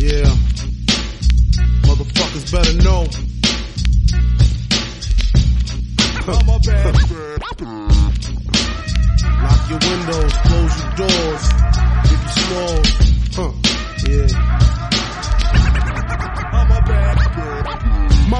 Yeah. Motherfuckers better know. I'm a bad Lock your windows, close your doors. If you small, huh? Yeah.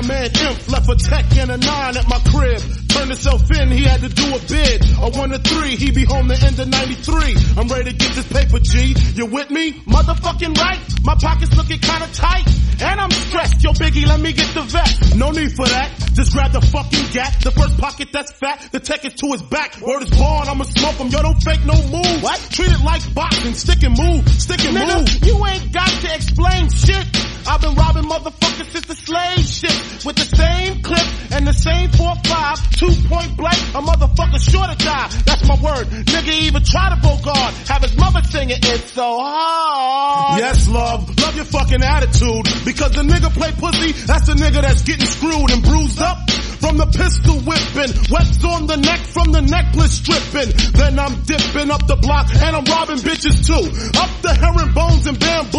My man Inf left a tech and a nine at my crib. Turned himself in, he had to do a bid. A one to three, he be home the end of 93. I'm ready to get this paper, G. You with me? Motherfucking right. My pockets looking kinda tight. And I'm stressed. Yo, Biggie, let me get the vet. No need for that. Just grab the fucking gat. The first pocket that's fat. The tech is to his back. Word is born, I'ma smoke him. Yo, don't fake no move. What? Treat it like boxing. Stick and move. Stick and Nigga, move. you ain't got to explain shit. I've been robbing motherfuckers since the slave ship With the same clip and the same 4-5, two point blank, a motherfucker sure to die. That's my word. Nigga even try to bogard. Have his mother singing, it's so hard. Yes, love. Love your fucking attitude. Because the nigga play pussy, that's the nigga that's getting screwed and bruised up. From the pistol whipping, webs on the neck from the necklace stripping. Then I'm dipping up the block and I'm robbing bitches too. Up the herringbones and bamboos.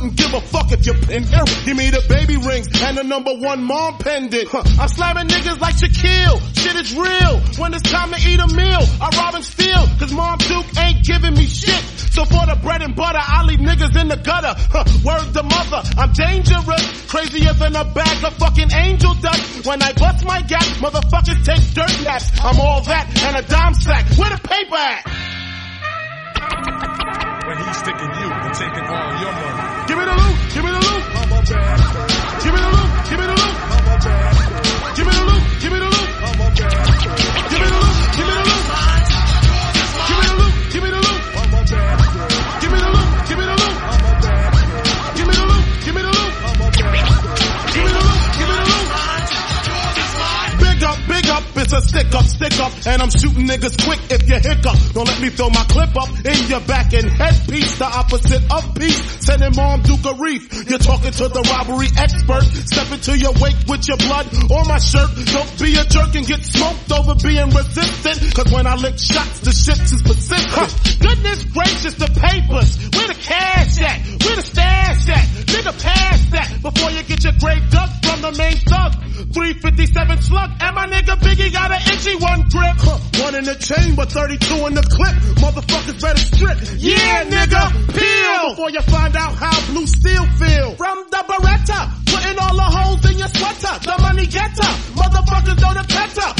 I wouldn't give a fuck if you're in here. Give me the baby rings and the number one mom pendant. Huh. I'm slamming niggas like Shaquille. Shit is real. When it's time to eat a meal, I rob and steal. Cause Mom Duke ain't giving me shit. So for the bread and butter, I leave niggas in the gutter. Huh, word to mother, I'm dangerous. Crazier than a bag of fucking angel dust. When I bust my gap, motherfuckers take dirt naps. I'm all that and a dime sack. Where the paper at? Stick up, and I'm shooting niggas quick if you hiccup. Don't let me throw my clip up in your back and headpiece, the opposite of peace. Send Sending mom Duke a reef. You're talking to the robbery expert. Step into your wake with your blood on my shirt. Don't be a jerk and get smoked over being resistant. Cause when I lick shots, the shit is persistent. Huh. Goodness gracious, the papers. Where the cash at? Where the stash at? Nigga, pass that before you get your grave dug from the main thug. 357 slug, and my nigga the chamber, 32 in the clip. Motherfuckers better strip. Yeah, nigga, peel. Before you find out how blue steel feel. From the Beretta, putting all the holes in your sweater. The money getter, motherfuckers know the better.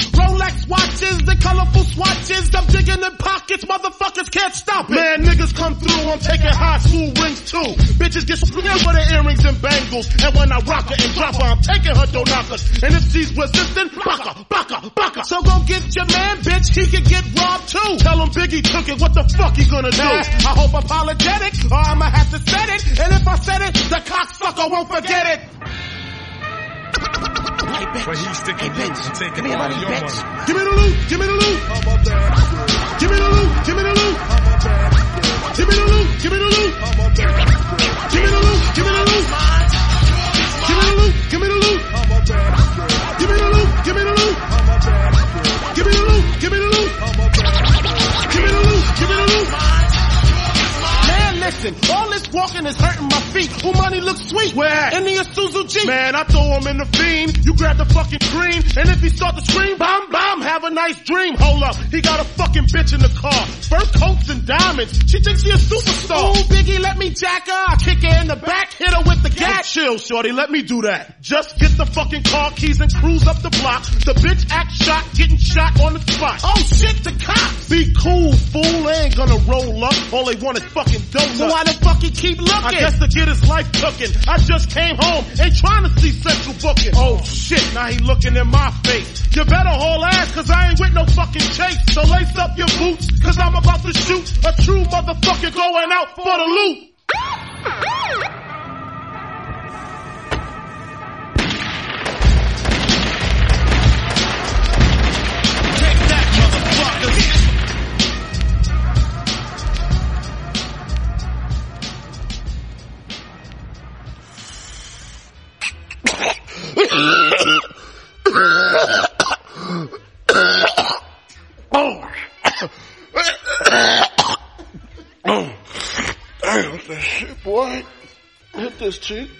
Stop it. Man, niggas come through, I'm taking high school rings too. Bitches get screwed for the earrings and bangles. And when I rock her and drop her, I'm taking her dough knockers. And if she's resistant, baka, baka, baka. So go get your man, bitch, he can get robbed too. Tell him Biggie took it, what the fuck he gonna do? I hope apologetic, or I'ma have to set it. And if I said it, the cocksucker won't forget it bitch. But he's sticking hey, bitch. you and taking all your bitch. money. Give me the loot, give me the loot. How about that? Give me the loot, give me the loot. How about that? Give me the loot, give me the loot. How about that? Give me the loot, give me the loot. Give me the loot, give me the loot. How about that? Give me the loot, give me the loot. How about that? Give me the loot, give me the loot. How about that? Give me the loot, give me the loot listen. All this walking is hurting my feet. Who money looks sweet? Where? In the Jeep. Man, I throw him in the fiend. You grab the fucking green, and if he start to scream, bomb, bomb, have a nice dream. Hold up, he got a fucking bitch in the car. Fur coats and diamonds. She thinks she a superstar. Ooh, Biggie, let me jack her. I kick her in the back, hit her with the gat. chill, shorty, let me do that. Just get the fucking car keys and cruise up the block. The bitch act shot, getting shot on the spot. Oh shit, the cops. Be cool, fool, they ain't gonna roll up. All they want is fucking donuts. So why the fuck he keep looking? I guess to get his life cooking. I just came home, ain't trying to see central booking. Oh shit, now he looking in my face. You better haul ass, cause I ain't with no fucking chase. So lace up your boots, cause I'm about to shoot a true motherfucker going out for the loot. Oh, boy. Hit this cheek.